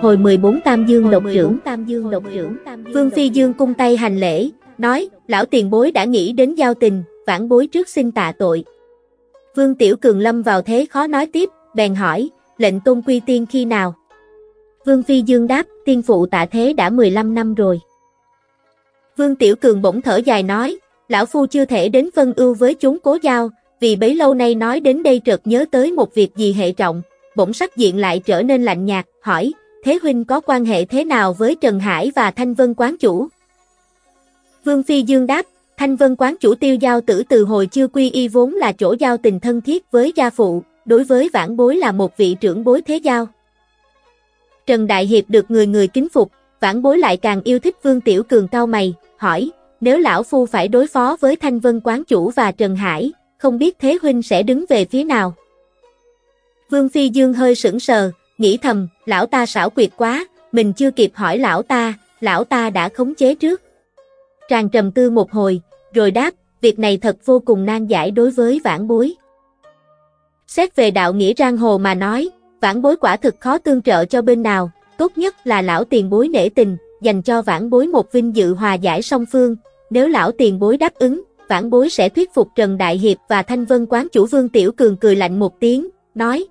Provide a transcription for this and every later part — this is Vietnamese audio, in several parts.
Hồi 14 Tam Dương độc trưởng, Tam Dương độc trưởng, Vương Phi Dương cung tay hành lễ, nói, lão tiền bối đã nghĩ đến giao tình, vãn bối trước xin tạ tội. Vương Tiểu Cường lâm vào thế khó nói tiếp, bèn hỏi, lệnh tôn quy tiên khi nào? Vương Phi Dương đáp, tiên phụ tạ thế đã 15 năm rồi. Vương Tiểu Cường bỗng thở dài nói, lão phu chưa thể đến vân ưu với chúng cố giao, vì bấy lâu nay nói đến đây chợt nhớ tới một việc gì hệ trọng, bỗng sắc diện lại trở nên lạnh nhạt, hỏi, Thế huynh có quan hệ thế nào với Trần Hải và Thanh Vân quán chủ? Vương Phi Dương đáp, Thanh Vân quán chủ tiêu giao tử từ hồi chưa quy y vốn là chỗ giao tình thân thiết với gia phụ, đối với vãn bối là một vị trưởng bối thế giao. Trần Đại Hiệp được người người kính phục, vãn bối lại càng yêu thích Vương Tiểu Cường cao mày, hỏi, nếu lão phu phải đối phó với Thanh Vân quán chủ và Trần Hải, không biết Thế huynh sẽ đứng về phía nào? Vương Phi Dương hơi sững sờ, nghĩ thầm, lão ta xảo quyệt quá, mình chưa kịp hỏi lão ta, lão ta đã khống chế trước. Tràng trầm tư một hồi, rồi đáp, việc này thật vô cùng nan giải đối với vãn bối. Xét về đạo nghĩa giang hồ mà nói, vãn bối quả thực khó tương trợ cho bên nào, tốt nhất là lão tiền bối nể tình, dành cho vãn bối một vinh dự hòa giải song phương, nếu lão tiền bối đáp ứng, vãn bối sẽ thuyết phục Trần Đại Hiệp và Thanh Vân quán chủ Vương Tiểu Cường cười lạnh một tiếng, nói,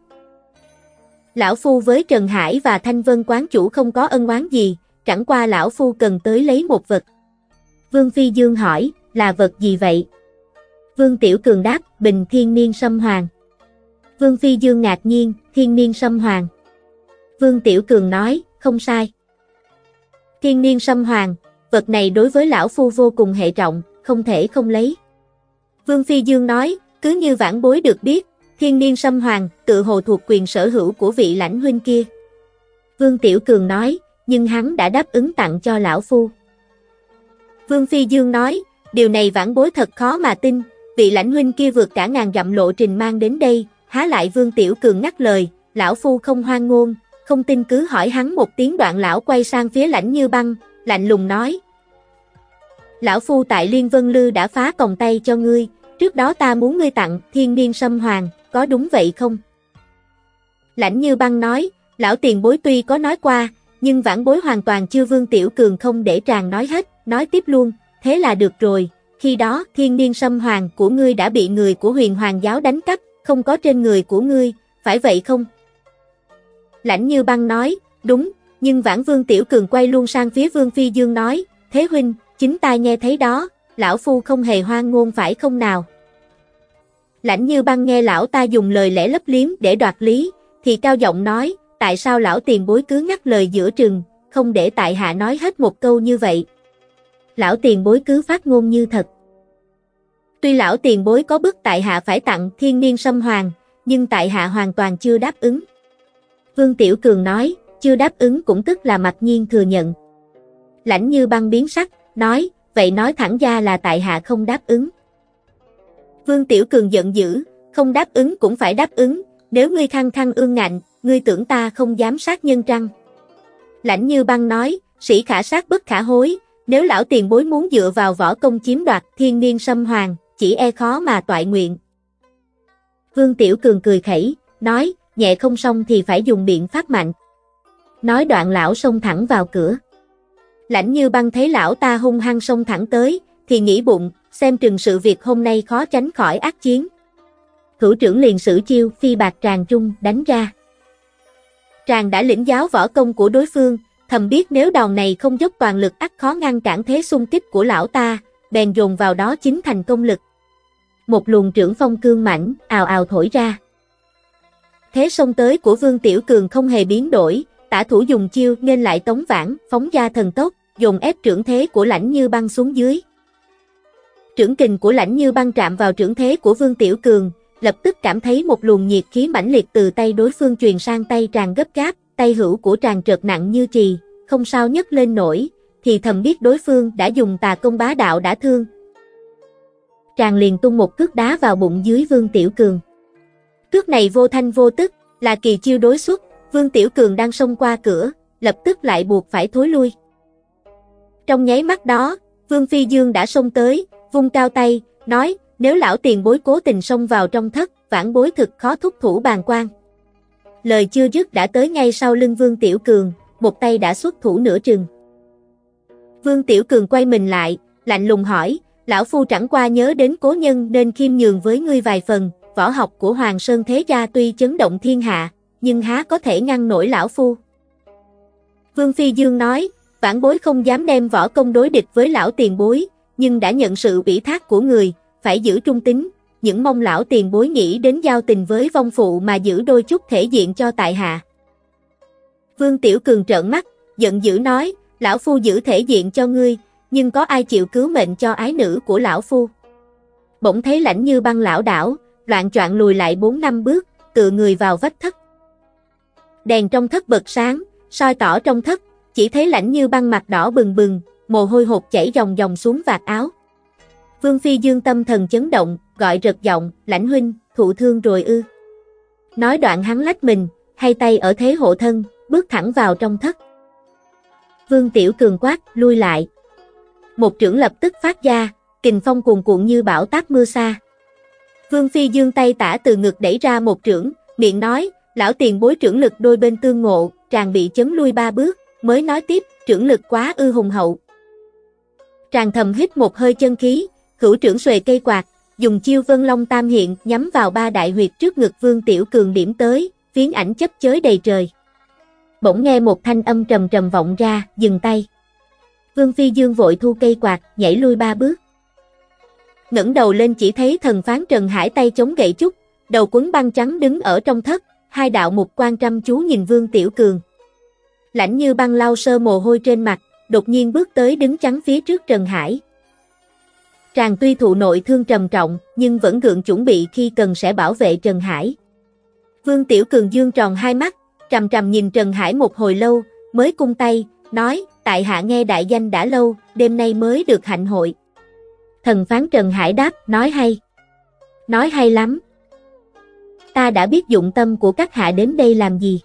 Lão Phu với Trần Hải và Thanh Vân quán chủ không có ân oán gì, chẳng qua Lão Phu cần tới lấy một vật. Vương Phi Dương hỏi, là vật gì vậy? Vương Tiểu Cường đáp, bình thiên niên sâm hoàng. Vương Phi Dương ngạc nhiên, thiên niên sâm hoàng. Vương Tiểu Cường nói, không sai. Thiên niên sâm hoàng, vật này đối với lão phu vô cùng hệ trọng, không thể không lấy. Vương Phi Dương nói, cứ như vãn bối được biết, Thiên niên sâm hoàng, tự hồ thuộc quyền sở hữu của vị lãnh huynh kia. Vương Tiểu Cường nói, nhưng hắn đã đáp ứng tặng cho lão phu. Vương Phi Dương nói, điều này vãn bối thật khó mà tin, vị lãnh huynh kia vượt cả ngàn dặm lộ trình mang đến đây, há lại Vương Tiểu Cường ngắt lời, lão phu không hoang ngôn, không tin cứ hỏi hắn một tiếng đoạn lão quay sang phía lãnh như băng, lạnh lùng nói. Lão phu tại Liên Vân Lư đã phá còng tay cho ngươi, trước đó ta muốn ngươi tặng thiên niên sâm hoàng, có đúng vậy không? Lãnh như băng nói, lão tiền bối tuy có nói qua, nhưng vãn bối hoàn toàn chưa vương tiểu cường không để tràng nói hết, nói tiếp luôn, thế là được rồi, khi đó thiên niên sâm hoàng của ngươi đã bị người của huyền hoàng giáo đánh cắp, không có trên người của ngươi, phải vậy không? Lãnh như băng nói, đúng, nhưng vãn vương tiểu cường quay luôn sang phía vương phi dương nói, thế huynh, chính ta nghe thấy đó, lão phu không hề hoang ngôn phải không nào? Lãnh như băng nghe lão ta dùng lời lẽ lấp liếm để đoạt lý, thì cao giọng nói, tại sao lão tiền bối cứ ngắt lời giữa trường không để tại hạ nói hết một câu như vậy. Lão tiền bối cứ phát ngôn như thật. Tuy lão tiền bối có bức tại hạ phải tặng thiên niên sâm hoàng, nhưng tại hạ hoàn toàn chưa đáp ứng. Vương Tiểu Cường nói, chưa đáp ứng cũng tức là mặc nhiên thừa nhận. Lãnh như băng biến sắc, nói, vậy nói thẳng ra là tại hạ không đáp ứng. Vương Tiểu Cường giận dữ, không đáp ứng cũng phải đáp ứng, nếu ngươi khăng khăng ương ngạnh, ngươi tưởng ta không dám sát nhân trăng. Lãnh như băng nói, sĩ khả sát bất khả hối, nếu lão tiền bối muốn dựa vào võ công chiếm đoạt thiên niên sâm hoàng, chỉ e khó mà toại nguyện. Vương Tiểu Cường cười khẩy, nói, nhẹ không xong thì phải dùng biện pháp mạnh. Nói đoạn lão xông thẳng vào cửa. Lãnh như băng thấy lão ta hung hăng xông thẳng tới, thì nghĩ bụng, xem chừng sự việc hôm nay khó tránh khỏi ác chiến. thủ trưởng liền sử chiêu phi bạc tràng trung đánh ra. Tràng đã lĩnh giáo võ công của đối phương, thầm biết nếu đòn này không dốc toàn lực ắt khó ngăn cản thế xung kích của lão ta, bèn dồn vào đó chính thành công lực. Một luồng trưởng phong cương mảnh, ào ào thổi ra. Thế xông tới của Vương Tiểu Cường không hề biến đổi, tả thủ dùng chiêu nên lại tống vãn, phóng ra thần tốc, dùng ép trưởng thế của lãnh như băng xuống dưới. Trưởng kình của lãnh như băng trạm vào trưởng thế của Vương Tiểu Cường, lập tức cảm thấy một luồng nhiệt khí mãnh liệt từ tay đối phương truyền sang tay tràn gấp gáp, tay hữu của tràn trượt nặng như trì, không sao nhấc lên nổi, thì thầm biết đối phương đã dùng tà công bá đạo đã thương. tràn liền tung một cước đá vào bụng dưới Vương Tiểu Cường. Cước này vô thanh vô tức, là kỳ chiêu đối xuất, Vương Tiểu Cường đang xông qua cửa, lập tức lại buộc phải thối lui. Trong nháy mắt đó, Vương Phi Dương đã xông tới, vung cao tay, nói, nếu lão tiền bối cố tình xông vào trong thất, vãn bối thực khó thúc thủ bàn quan. Lời chưa dứt đã tới ngay sau lưng Vương Tiểu Cường, một tay đã xuất thủ nửa chừng. Vương Tiểu Cường quay mình lại, lạnh lùng hỏi, lão phu chẳng qua nhớ đến cố nhân nên khiêm nhường với ngươi vài phần, võ học của Hoàng Sơn Thế Gia tuy chấn động thiên hạ, nhưng há có thể ngăn nổi lão phu. Vương Phi Dương nói, vãn bối không dám đem võ công đối địch với lão tiền bối, nhưng đã nhận sự ủy thác của người, phải giữ trung tính, những mong lão tiền bối nghĩ đến giao tình với vong phụ mà giữ đôi chút thể diện cho tại hạ. Vương Tiểu Cường trợn mắt, giận dữ nói, lão phu giữ thể diện cho ngươi, nhưng có ai chịu cứu mệnh cho ái nữ của lão phu. Bỗng thấy lãnh như băng lão đảo, loạn choạng lùi lại 4 năm bước, tựa người vào vách thất. Đèn trong thất bật sáng, soi tỏ trong thất, chỉ thấy lãnh như băng mặt đỏ bừng bừng, mồ hôi hột chảy dòng dòng xuống vạt áo. Vương Phi dương tâm thần chấn động, gọi rực giọng, lãnh huynh, thụ thương rồi ư. Nói đoạn hắn lách mình, hai tay ở thế hộ thân, bước thẳng vào trong thất. Vương Tiểu Cường quát, lui lại. Một trưởng lập tức phát ra, kình phong cuồn cuộn như bão táp mưa xa. Vương Phi dương tay tả từ ngực đẩy ra một trưởng, miệng nói, lão tiền bối trưởng lực đôi bên tương ngộ, tràn bị chấn lui ba bước, mới nói tiếp, trưởng lực quá ư hùng hậu. Tràng thầm hít một hơi chân khí, hữu trưởng xuề cây quạt, dùng chiêu vân long tam hiện nhắm vào ba đại huyệt trước ngực vương tiểu cường điểm tới, phiến ảnh chấp chới đầy trời. Bỗng nghe một thanh âm trầm trầm vọng ra, dừng tay. Vương Phi Dương vội thu cây quạt, nhảy lui ba bước. ngẩng đầu lên chỉ thấy thần phán Trần Hải tay chống gậy trúc, đầu quấn băng trắng đứng ở trong thất, hai đạo mục quan trăm chú nhìn Vương Tiểu Cường. Lãnh như băng lau sơ mồ hôi trên mặt, đột nhiên bước tới đứng chắn phía trước Trần Hải. Tràng tuy thụ nội thương trầm trọng, nhưng vẫn gượng chuẩn bị khi cần sẽ bảo vệ Trần Hải. Vương Tiểu Cường dương tròn hai mắt, trầm trầm nhìn Trần Hải một hồi lâu, mới cung tay, nói, tại hạ nghe đại danh đã lâu, đêm nay mới được hạnh hội. Thần phán Trần Hải đáp, nói hay. Nói hay lắm. Ta đã biết dụng tâm của các hạ đến đây làm gì.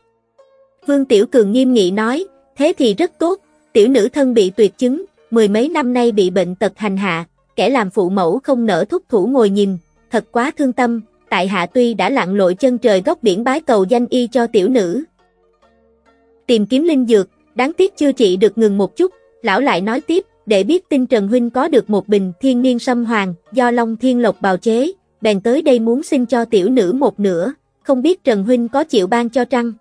Vương Tiểu Cường nghiêm nghị nói, thế thì rất tốt, tiểu nữ thân bị tuyệt chứng, mười mấy năm nay bị bệnh tật hành hạ, kẻ làm phụ mẫu không nỡ thúc thủ ngồi nhìn, thật quá thương tâm, tại hạ tuy đã lặn lội chân trời góc biển bái cầu danh y cho tiểu nữ. Tìm kiếm linh dược, đáng tiếc chưa trị được ngừng một chút, lão lại nói tiếp, để biết tin Trần Huynh có được một bình thiên niên sâm hoàng, do Long Thiên Lộc bào chế, bèn tới đây muốn xin cho tiểu nữ một nửa, không biết Trần Huynh có chịu ban cho trăng.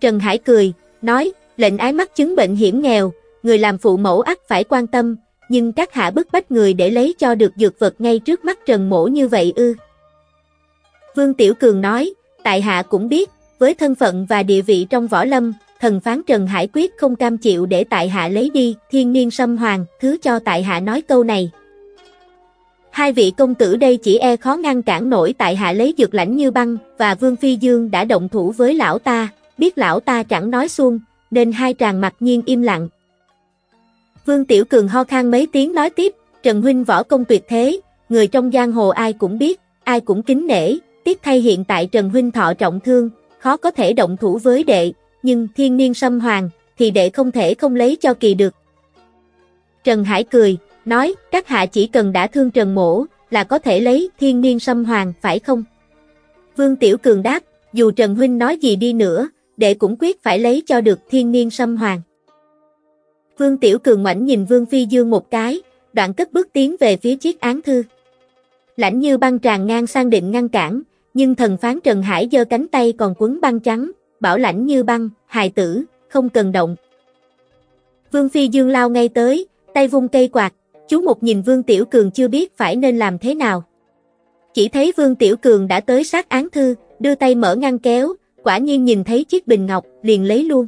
Trần Hải cười, nói, lệnh ái mắc chứng bệnh hiểm nghèo, người làm phụ mẫu ắt phải quan tâm, nhưng các hạ bức bách người để lấy cho được dược vật ngay trước mắt Trần Mổ như vậy ư. Vương Tiểu Cường nói, tại hạ cũng biết, với thân phận và địa vị trong võ lâm, thần phán Trần Hải quyết không cam chịu để tại hạ lấy đi, thiên niên sâm hoàng, thứ cho tại hạ nói câu này. Hai vị công tử đây chỉ e khó ngăn cản nổi tại hạ lấy dược lãnh như băng, và Vương Phi Dương đã động thủ với lão ta, biết lão ta chẳng nói xuông, nên hai tràng mặt nhiên im lặng. Vương Tiểu Cường ho khan mấy tiếng nói tiếp, Trần Huynh võ công tuyệt thế, người trong giang hồ ai cũng biết, ai cũng kính nể, tiếc thay hiện tại Trần Huynh thọ trọng thương, khó có thể động thủ với đệ, nhưng thiên niên sâm hoàng, thì đệ không thể không lấy cho kỳ được. Trần Hải cười, nói, các hạ chỉ cần đã thương Trần Mổ, là có thể lấy thiên niên sâm hoàng, phải không? Vương Tiểu Cường đáp, dù Trần Huynh nói gì đi nữa, đệ cũng quyết phải lấy cho được thiên niên sâm hoàng. Vương Tiểu Cường ngoảnh nhìn Vương Phi Dương một cái, đoạn cất bước tiến về phía chiếc án thư. Lãnh như băng tràn ngang sang định ngăn cản, nhưng thần phán Trần Hải giơ cánh tay còn quấn băng trắng, bảo lãnh như băng, hài tử, không cần động. Vương Phi Dương lao ngay tới, tay vung cây quạt, chú một nhìn Vương Tiểu Cường chưa biết phải nên làm thế nào. Chỉ thấy Vương Tiểu Cường đã tới sát án thư, đưa tay mở ngăn kéo, quả nhiên nhìn thấy chiếc bình ngọc, liền lấy luôn.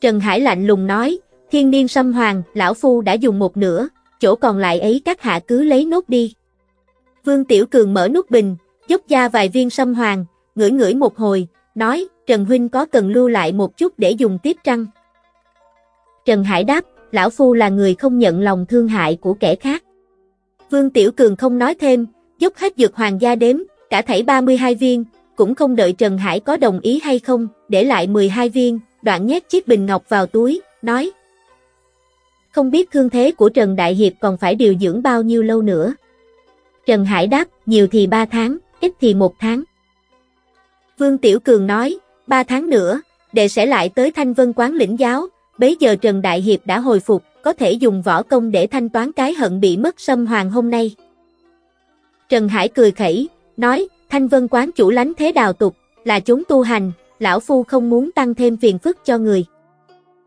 Trần Hải lạnh lùng nói, thiên niên sâm hoàng, lão phu đã dùng một nửa, chỗ còn lại ấy các hạ cứ lấy nốt đi. Vương Tiểu Cường mở nút bình, dốc ra vài viên sâm hoàng, ngửi ngửi một hồi, nói, Trần Huynh có cần lưu lại một chút để dùng tiếp trăng. Trần Hải đáp, lão phu là người không nhận lòng thương hại của kẻ khác. Vương Tiểu Cường không nói thêm, dốc hết dược hoàng gia đếm, cả thảy 32 viên, cũng không đợi Trần Hải có đồng ý hay không, để lại 12 viên, đoạn nhét chiếc bình ngọc vào túi, nói. Không biết thương thế của Trần Đại Hiệp còn phải điều dưỡng bao nhiêu lâu nữa. Trần Hải đáp, nhiều thì 3 tháng, ít thì 1 tháng. Vương Tiểu Cường nói, 3 tháng nữa, đệ sẽ lại tới Thanh Vân quán lĩnh giáo, bấy giờ Trần Đại Hiệp đã hồi phục, có thể dùng võ công để thanh toán cái hận bị mất xâm hoàng hôm nay. Trần Hải cười khẩy, nói, Thanh Vân quán chủ lánh thế đào tục, là chúng tu hành, lão phu không muốn tăng thêm phiền phức cho người.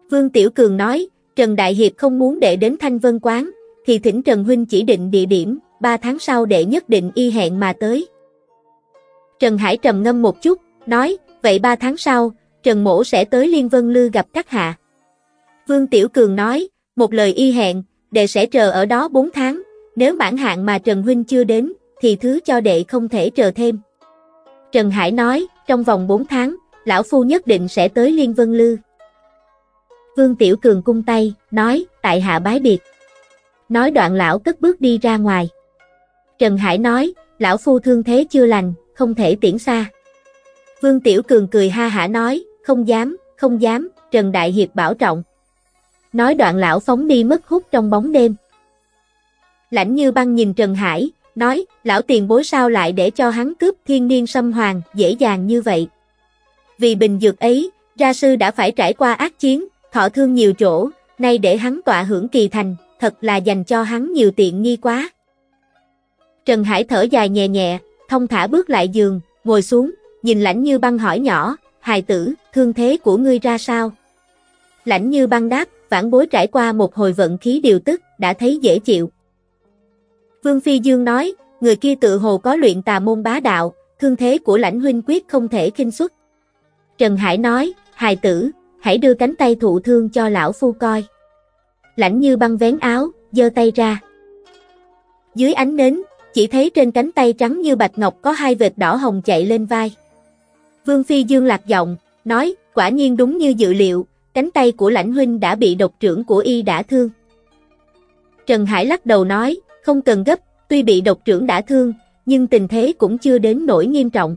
Vương Tiểu Cường nói, Trần Đại Hiệp không muốn đệ đến Thanh Vân quán, thì thỉnh Trần Huynh chỉ định địa điểm, 3 tháng sau đệ nhất định y hẹn mà tới. Trần Hải trầm ngâm một chút, nói, vậy 3 tháng sau, Trần Mổ sẽ tới Liên Vân Lư gặp các hạ. Vương Tiểu Cường nói, một lời y hẹn, đệ sẽ chờ ở đó 4 tháng, nếu mãn hạn mà Trần Huynh chưa đến, thì thứ cho đệ không thể chờ thêm. Trần Hải nói, trong vòng 4 tháng, lão phu nhất định sẽ tới Liên Vân Lư. Vương Tiểu Cường cung tay, nói, tại hạ bái biệt. Nói đoạn lão cất bước đi ra ngoài. Trần Hải nói, lão phu thương thế chưa lành, không thể tiễn xa. Vương Tiểu Cường cười ha hả nói, không dám, không dám, Trần Đại Hiệp bảo trọng. Nói đoạn lão phóng đi mất hút trong bóng đêm. Lãnh như băng nhìn Trần Hải, nói, lão tiền bối sao lại để cho hắn cướp thiên niên sâm hoàng, dễ dàng như vậy. Vì bình dược ấy, ra sư đã phải trải qua ác chiến, thọ thương nhiều chỗ, nay để hắn tọa hưởng kỳ thành, thật là dành cho hắn nhiều tiện nghi quá. Trần Hải thở dài nhẹ nhẹ, thông thả bước lại giường, ngồi xuống, nhìn lãnh như băng hỏi nhỏ, hài tử, thương thế của ngươi ra sao? Lãnh như băng đáp, vãn bối trải qua một hồi vận khí điều tức, đã thấy dễ chịu. Vương Phi Dương nói, người kia tự hồ có luyện tà môn bá đạo, thương thế của lãnh huynh quyết không thể kinh xuất. Trần Hải nói, hài tử, hãy đưa cánh tay thụ thương cho lão phu coi. Lãnh như băng vén áo, giơ tay ra. Dưới ánh nến, chỉ thấy trên cánh tay trắng như bạch ngọc có hai vệt đỏ hồng chạy lên vai. Vương Phi Dương lạc giọng, nói, quả nhiên đúng như dự liệu, cánh tay của lãnh huynh đã bị độc trưởng của y đã thương. Trần Hải lắc đầu nói, không cần gấp, tuy bị độc trưởng đã thương, nhưng tình thế cũng chưa đến nỗi nghiêm trọng.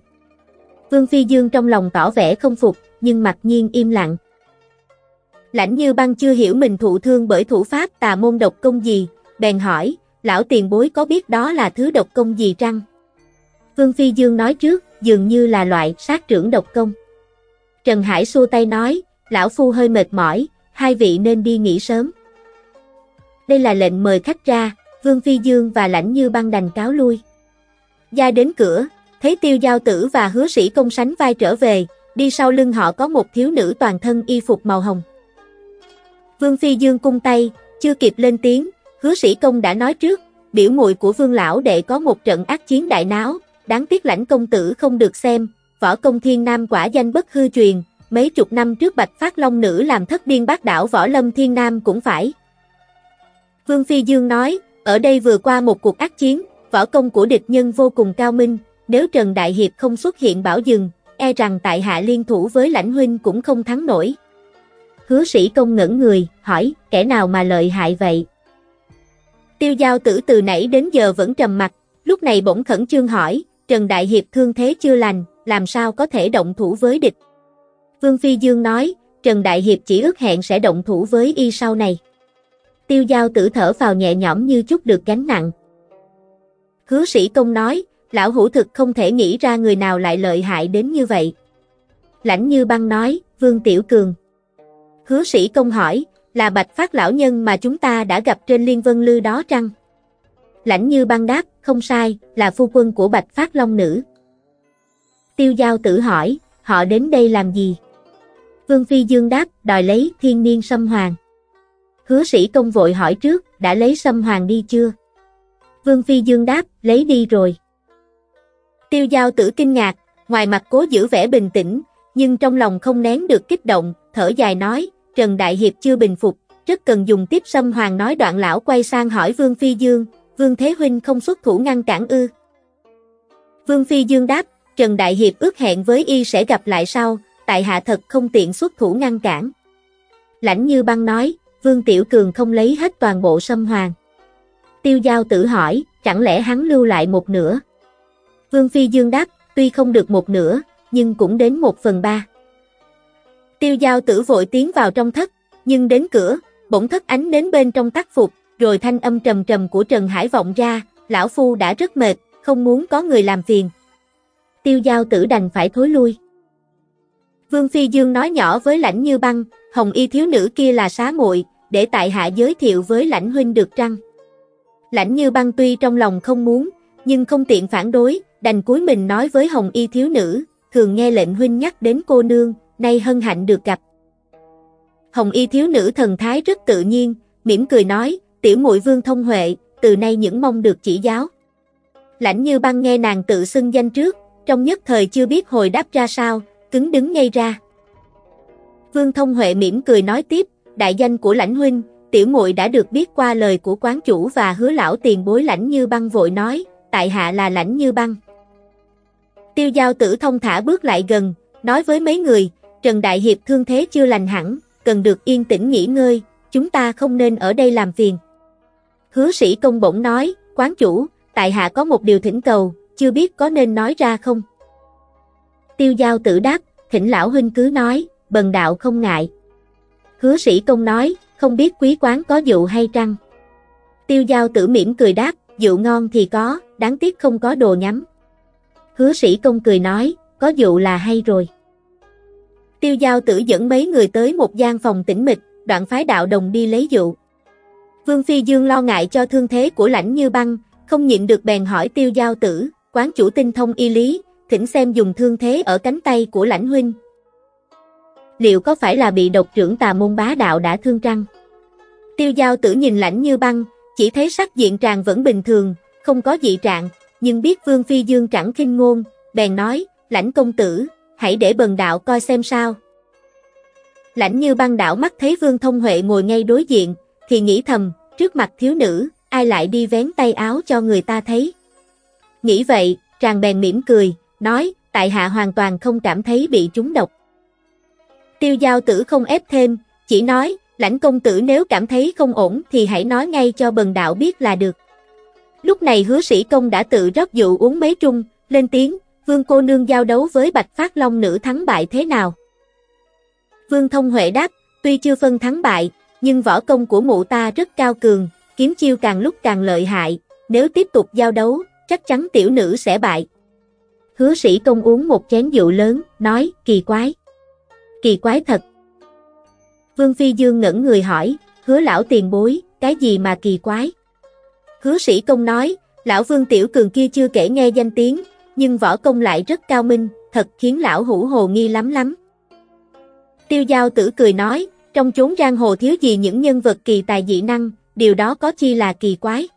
Vương Phi Dương trong lòng tỏ vẻ không phục, nhưng mặc nhiên im lặng. Lãnh như băng chưa hiểu mình thụ thương bởi thủ pháp tà môn độc công gì, bèn hỏi, lão tiền bối có biết đó là thứ độc công gì trăng? Vương Phi Dương nói trước, dường như là loại sát trưởng độc công. Trần Hải xua tay nói, lão phu hơi mệt mỏi, hai vị nên đi nghỉ sớm. Đây là lệnh mời khách ra, Vương Phi Dương và Lãnh Như băng đành cáo lui. Gia đến cửa, thấy tiêu giao tử và hứa sĩ công sánh vai trở về, đi sau lưng họ có một thiếu nữ toàn thân y phục màu hồng. Vương Phi Dương cung tay, chưa kịp lên tiếng, hứa sĩ công đã nói trước, biểu muội của vương lão đệ có một trận ác chiến đại náo, đáng tiếc lãnh công tử không được xem, võ công thiên nam quả danh bất hư truyền, mấy chục năm trước bạch phát long nữ làm thất điên bác đảo võ lâm thiên nam cũng phải. Vương Phi Dương nói, ở đây vừa qua một cuộc ác chiến, võ công của địch nhân vô cùng cao minh, nếu Trần Đại Hiệp không xuất hiện bảo dừng, e rằng tại hạ liên thủ với lãnh huynh cũng không thắng nổi. Hứa sĩ công ngẩn người, hỏi, kẻ nào mà lợi hại vậy? Tiêu giao tử từ nãy đến giờ vẫn trầm mặt, lúc này bỗng khẩn trương hỏi, Trần Đại Hiệp thương thế chưa lành, làm sao có thể động thủ với địch? Vương Phi Dương nói, Trần Đại Hiệp chỉ ước hẹn sẽ động thủ với y sau này. Tiêu giao tử thở vào nhẹ nhõm như chút được gánh nặng. Hứa sĩ công nói, lão hữu thực không thể nghĩ ra người nào lại lợi hại đến như vậy. Lãnh như băng nói, Vương Tiểu Cường. Hứa sĩ công hỏi, là bạch phát lão nhân mà chúng ta đã gặp trên liên vân lư đó trăng? Lãnh như băng đáp, không sai, là phu quân của Bạch Phát Long Nữ. Tiêu giao tử hỏi, họ đến đây làm gì? Vương Phi Dương đáp, đòi lấy thiên niên sâm hoàng. Hứa sĩ công vội hỏi trước, đã lấy sâm hoàng đi chưa? Vương Phi Dương đáp, lấy đi rồi. Tiêu giao tử kinh ngạc, ngoài mặt cố giữ vẻ bình tĩnh, nhưng trong lòng không nén được kích động, thở dài nói, Trần Đại Hiệp chưa bình phục, rất cần dùng tiếp sâm hoàng nói đoạn lão quay sang hỏi Vương Phi Dương, Vương Thế Huynh không xuất thủ ngăn cản ư. Vương Phi Dương đáp, Trần Đại Hiệp ước hẹn với y sẽ gặp lại sau, tại hạ thật không tiện xuất thủ ngăn cản. Lãnh Như Băng nói, Vương Tiểu Cường không lấy hết toàn bộ sâm hoàng. Tiêu Giao tử hỏi, chẳng lẽ hắn lưu lại một nửa? Vương Phi Dương đáp, tuy không được một nửa, nhưng cũng đến một phần ba. Tiêu Giao tử vội tiến vào trong thất, nhưng đến cửa, bỗng thất ánh đến bên trong tác phục, rồi thanh âm trầm trầm của Trần Hải vọng ra, lão phu đã rất mệt, không muốn có người làm phiền. Tiêu Giao tử đành phải thối lui. Vương Phi Dương nói nhỏ với lãnh như băng, hồng y thiếu nữ kia là xá muội để tại hạ giới thiệu với lãnh huynh được trăng. Lãnh như băng tuy trong lòng không muốn, nhưng không tiện phản đối, đành cúi mình nói với hồng y thiếu nữ, thường nghe lệnh huynh nhắc đến cô nương, nay hân hạnh được gặp. Hồng y thiếu nữ thần thái rất tự nhiên, mỉm cười nói, tiểu muội vương thông huệ, từ nay những mong được chỉ giáo. Lãnh như băng nghe nàng tự xưng danh trước, trong nhất thời chưa biết hồi đáp ra sao, cứng đứng ngay ra. Vương Thông Huệ mỉm cười nói tiếp, đại danh của lãnh huynh, tiểu muội đã được biết qua lời của quán chủ và hứa lão tiền bối lãnh như băng vội nói, tại hạ là lãnh như băng. Tiêu giao tử thông thả bước lại gần, nói với mấy người, Trần Đại Hiệp thương thế chưa lành hẳn, cần được yên tĩnh nghỉ ngơi, chúng ta không nên ở đây làm phiền. Hứa sĩ công bổng nói, quán chủ, tại hạ có một điều thỉnh cầu, chưa biết có nên nói ra không? Tiêu giao tử đáp, thỉnh lão huynh cứ nói, bần đạo không ngại. Hứa sĩ công nói, không biết quý quán có dụ hay trăng. Tiêu giao tử mỉm cười đáp, dụ ngon thì có, đáng tiếc không có đồ nhắm. Hứa sĩ công cười nói, có dụ là hay rồi. Tiêu giao tử dẫn mấy người tới một gian phòng tĩnh mịch, đoạn phái đạo đồng đi lấy dụ. Vương Phi Dương lo ngại cho thương thế của lãnh như băng, không nhịn được bèn hỏi tiêu giao tử, quán chủ tinh thông y lý, thỉnh xem dùng thương thế ở cánh tay của lãnh huynh. Liệu có phải là bị độc trưởng tà môn bá đạo đã thương trăng? Tiêu giao tử nhìn lãnh như băng, chỉ thấy sắc diện tràng vẫn bình thường, không có dị trạng, nhưng biết Vương Phi Dương chẳng kinh ngôn, bèn nói, lãnh công tử, hãy để bần đạo coi xem sao. Lãnh như băng đảo mắt thấy Vương Thông Huệ ngồi ngay đối diện, thì nghĩ thầm, trước mặt thiếu nữ, ai lại đi vén tay áo cho người ta thấy. Nghĩ vậy, tràng bèn mỉm cười, nói, tại hạ hoàn toàn không cảm thấy bị trúng độc. Tiêu giao tử không ép thêm, chỉ nói, lãnh công tử nếu cảm thấy không ổn thì hãy nói ngay cho bần đạo biết là được. Lúc này hứa sĩ công đã tự rót dụ uống mấy trung, lên tiếng, vương cô nương giao đấu với bạch phát long nữ thắng bại thế nào? Vương thông huệ đáp, tuy chưa phân thắng bại, nhưng võ công của mụ ta rất cao cường, kiếm chiêu càng lúc càng lợi hại, nếu tiếp tục giao đấu, chắc chắn tiểu nữ sẽ bại. Hứa sĩ công uống một chén rượu lớn, nói, kỳ quái. Kỳ quái thật. Vương Phi Dương ngẩn người hỏi, hứa lão tiền bối, cái gì mà kỳ quái? Hứa sĩ công nói, lão Vương Tiểu Cường kia chưa kể nghe danh tiếng, nhưng võ công lại rất cao minh, thật khiến lão hủ hồ nghi lắm lắm. Tiêu giao tử cười nói, trong chốn giang hồ thiếu gì những nhân vật kỳ tài dị năng, điều đó có chi là kỳ quái.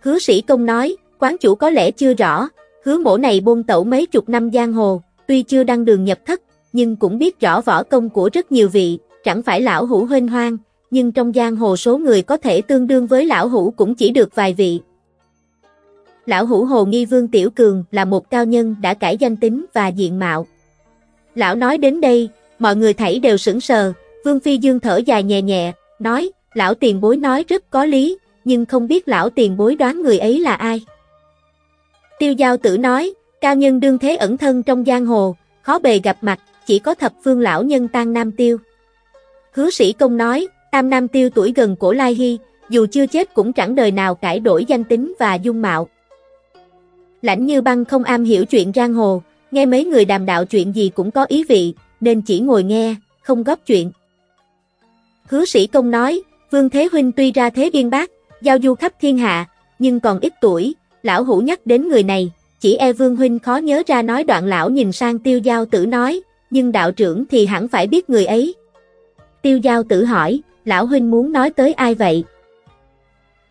Hứa sĩ công nói, quán chủ có lẽ chưa rõ, hứa mổ này buôn tẩu mấy chục năm giang hồ, tuy chưa đăng đường nhập thất, nhưng cũng biết rõ võ công của rất nhiều vị, chẳng phải lão hủ huynh hoang, nhưng trong giang hồ số người có thể tương đương với lão hủ cũng chỉ được vài vị. Lão hủ Hồ Nghi Vương Tiểu Cường là một cao nhân đã cải danh tính và diện mạo. Lão nói đến đây, mọi người thảy đều sững sờ, Vương Phi Dương thở dài nhẹ nhẹ, nói, lão tiền bối nói rất có lý, nhưng không biết lão tiền bối đoán người ấy là ai. Tiêu giao tử nói, cao nhân đương thế ẩn thân trong giang hồ, khó bề gặp mặt, chỉ có thập phương lão nhân tan nam tiêu. Hứa sĩ công nói, tam nam tiêu tuổi gần cổ lai hy, dù chưa chết cũng chẳng đời nào cải đổi danh tính và dung mạo. Lãnh như băng không am hiểu chuyện giang hồ, nghe mấy người đàm đạo chuyện gì cũng có ý vị, nên chỉ ngồi nghe, không góp chuyện. Hứa sĩ công nói, Vương Thế Huynh tuy ra thế biên bác, giao du khắp thiên hạ, nhưng còn ít tuổi, lão hủ nhắc đến người này, chỉ e vương huynh khó nhớ ra nói đoạn lão nhìn sang tiêu giao tử nói, nhưng đạo trưởng thì hẳn phải biết người ấy. Tiêu giao tử hỏi, lão huynh muốn nói tới ai vậy?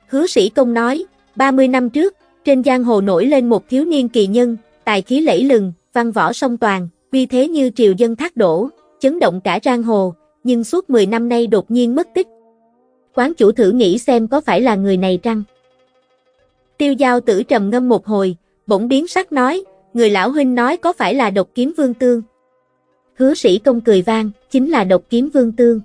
Hứa sĩ công nói, 30 năm trước, trên giang hồ nổi lên một thiếu niên kỳ nhân, tài khí lẫy lừng, văn võ song toàn, vì thế như triều dân thác đổ, chấn động cả giang hồ, nhưng suốt 10 năm nay đột nhiên mất tích. Quán chủ thử nghĩ xem có phải là người này chăng? Tiêu giao tử trầm ngâm một hồi, bỗng biến sắc nói, người lão huynh nói có phải là độc kiếm vương tương? Hứa sĩ công cười vang, chính là độc kiếm vương tương.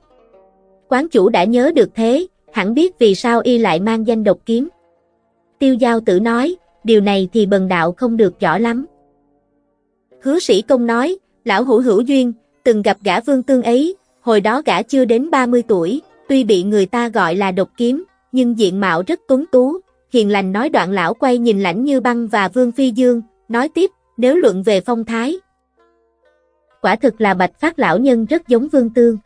Quán chủ đã nhớ được thế, hẳn biết vì sao y lại mang danh độc kiếm. Tiêu giao tử nói, điều này thì bần đạo không được rõ lắm. Hứa sĩ công nói, lão hữu hữu duyên, từng gặp gã vương tương ấy, hồi đó gã chưa đến 30 tuổi, tuy bị người ta gọi là độc kiếm, nhưng diện mạo rất tuấn tú, hiền lành nói đoạn lão quay nhìn lãnh như băng và vương phi dương, nói tiếp, nếu luận về phong thái. Quả thực là bạch phát lão nhân rất giống vương tương.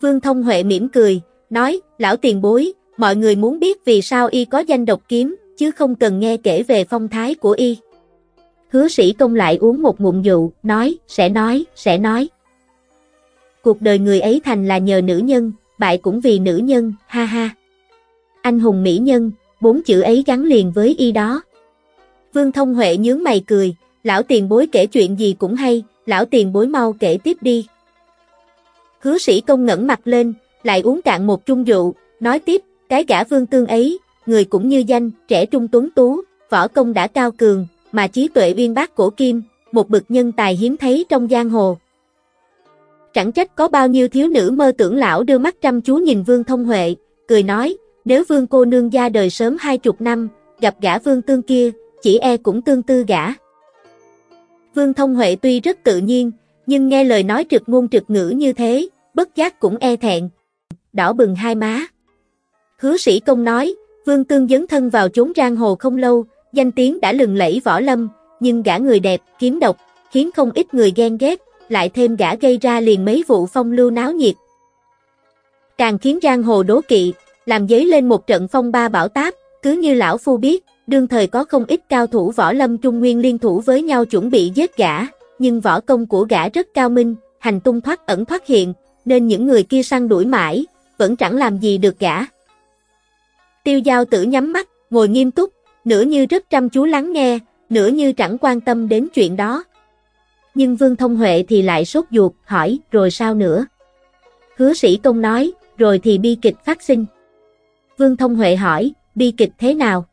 Vương thông huệ mỉm cười, nói, lão tiền bối, mọi người muốn biết vì sao y có danh độc kiếm, chứ không cần nghe kể về phong thái của y. Hứa sĩ công lại uống một ngụm rượu, nói, sẽ nói, sẽ nói. Cuộc đời người ấy thành là nhờ nữ nhân, bại cũng vì nữ nhân, ha ha. Anh hùng mỹ nhân, bốn chữ ấy gắn liền với y đó. Vương Thông Huệ nhướng mày cười, lão tiền bối kể chuyện gì cũng hay, lão tiền bối mau kể tiếp đi. Hứa sĩ công ngẩng mặt lên, lại uống cạn một chung rượu, nói tiếp, cái gã vương tương ấy, người cũng như danh, trẻ trung tuấn tú, võ công đã cao cường, mà trí tuệ uyên bác cổ kim, một bậc nhân tài hiếm thấy trong giang hồ. Chẳng trách có bao nhiêu thiếu nữ mơ tưởng lão đưa mắt chăm chú nhìn Vương Thông Huệ, cười nói, nếu Vương cô nương gia đời sớm hai chục năm, gặp gã Vương tương kia, chỉ e cũng tương tư gã. Vương Thông Huệ tuy rất tự nhiên, nhưng nghe lời nói trực ngôn trực ngữ như thế, bất giác cũng e thẹn. Đỏ bừng hai má. Hứa sĩ công nói, Vương Tương dấn thân vào chốn giang hồ không lâu, danh tiếng đã lừng lẫy võ lâm, nhưng gã người đẹp, kiếm độc, khiến không ít người ghen ghét, lại thêm gã gây ra liền mấy vụ phong lưu náo nhiệt. Càng khiến giang hồ đố kỵ, làm dấy lên một trận phong ba bão táp, cứ như lão phu biết, đương thời có không ít cao thủ võ lâm trung nguyên liên thủ với nhau chuẩn bị giết gã, nhưng võ công của gã rất cao minh, hành tung thoát ẩn thoát hiện, nên những người kia săn đuổi mãi, vẫn chẳng làm gì được gã. Tiêu giao tử nhắm mắt, ngồi nghiêm túc, nửa như rất chăm chú lắng nghe, nửa như chẳng quan tâm đến chuyện đó. Nhưng Vương Thông Huệ thì lại sốt ruột, hỏi, rồi sao nữa? Hứa sĩ công nói, rồi thì bi kịch phát sinh. Vương Thông Huệ hỏi, bi kịch thế nào?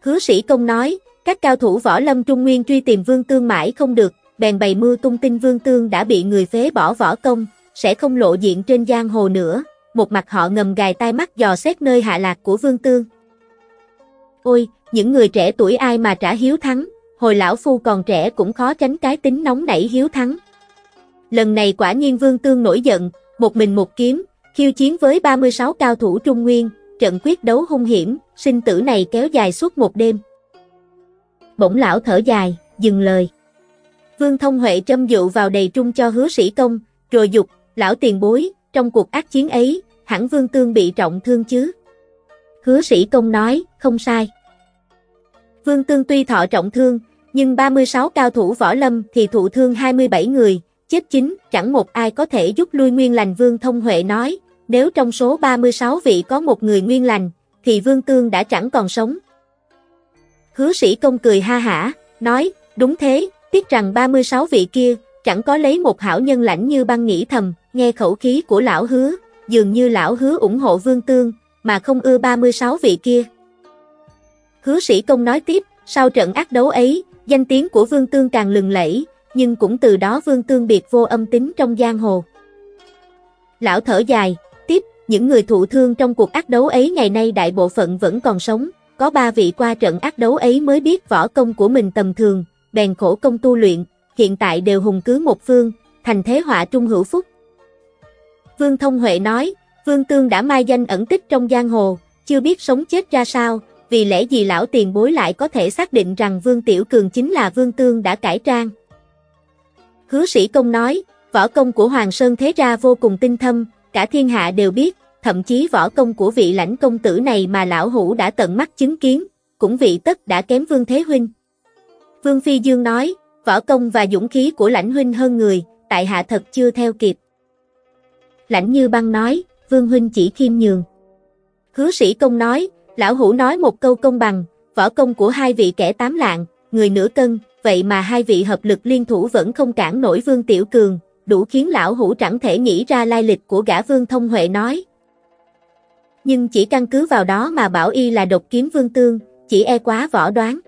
Hứa sĩ công nói, các cao thủ võ lâm trung nguyên truy tìm Vương Tương mãi không được, bèn bày mưa tung tin Vương Tương đã bị người phế bỏ võ công, sẽ không lộ diện trên giang hồ nữa. Một mặt họ ngầm gài tai mắt dò xét nơi hạ lạc của Vương Tương. Ôi, những người trẻ tuổi ai mà trả hiếu thắng, hồi lão phu còn trẻ cũng khó tránh cái tính nóng nảy hiếu thắng. Lần này quả nhiên Vương Tương nổi giận, một mình một kiếm, khiêu chiến với 36 cao thủ Trung Nguyên, trận quyết đấu hung hiểm, sinh tử này kéo dài suốt một đêm. Bỗng lão thở dài, dừng lời. Vương Thông Huệ châm dụ vào đầy trung cho hứa sĩ công, rồi dục, lão tiền bối, trong cuộc ác chiến ấy, hẳn Vương Tương bị trọng thương chứ. Hứa sĩ công nói, không sai. Vương Tương tuy thọ trọng thương, nhưng 36 cao thủ võ lâm thì thụ thương 27 người, chết chính, chẳng một ai có thể giúp lui nguyên lành Vương Thông Huệ nói, nếu trong số 36 vị có một người nguyên lành, thì Vương Tương đã chẳng còn sống. Hứa sĩ công cười ha hả, nói, đúng thế, tiếc rằng 36 vị kia, chẳng có lấy một hảo nhân lãnh như băng nghĩ thầm, nghe khẩu khí của lão hứa, dường như lão hứa ủng hộ Vương Tương, mà không ưa 36 vị kia. Hứa sĩ công nói tiếp, sau trận ác đấu ấy, danh tiếng của Vương Tương càng lừng lẫy, nhưng cũng từ đó Vương Tương biệt vô âm tính trong giang hồ. Lão thở dài, những người thụ thương trong cuộc ác đấu ấy ngày nay đại bộ phận vẫn còn sống, có ba vị qua trận ác đấu ấy mới biết võ công của mình tầm thường, bèn khổ công tu luyện, hiện tại đều hùng cứ một phương, thành thế họa trung hữu phúc. Vương Thông Huệ nói, Vương Tương đã mai danh ẩn tích trong giang hồ, chưa biết sống chết ra sao, vì lẽ gì lão tiền bối lại có thể xác định rằng Vương Tiểu Cường chính là Vương Tương đã cải trang. Hứa sĩ công nói, võ công của Hoàng Sơn Thế Ra vô cùng tinh thâm, cả thiên hạ đều biết, thậm chí võ công của vị lãnh công tử này mà lão hủ đã tận mắt chứng kiến, cũng vị tất đã kém Vương Thế Huynh. Vương Phi Dương nói, võ công và dũng khí của lãnh huynh hơn người, tại hạ thật chưa theo kịp. Lãnh Như Băng nói, Vương Huynh chỉ khiêm nhường. Hứa sĩ công nói, lão hủ nói một câu công bằng, võ công của hai vị kẻ tám lạng, người nửa cân, vậy mà hai vị hợp lực liên thủ vẫn không cản nổi Vương Tiểu Cường, đủ khiến lão hủ chẳng thể nghĩ ra lai lịch của gã Vương Thông Huệ nói. Nhưng chỉ căn cứ vào đó mà bảo y là độc kiếm Vương Tương, chỉ e quá võ đoán.